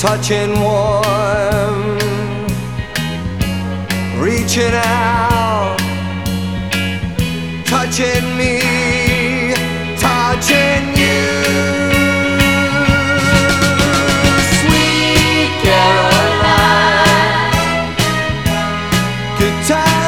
touching warm, reaching out, touching me, touching you. Sweet Caroline, good time.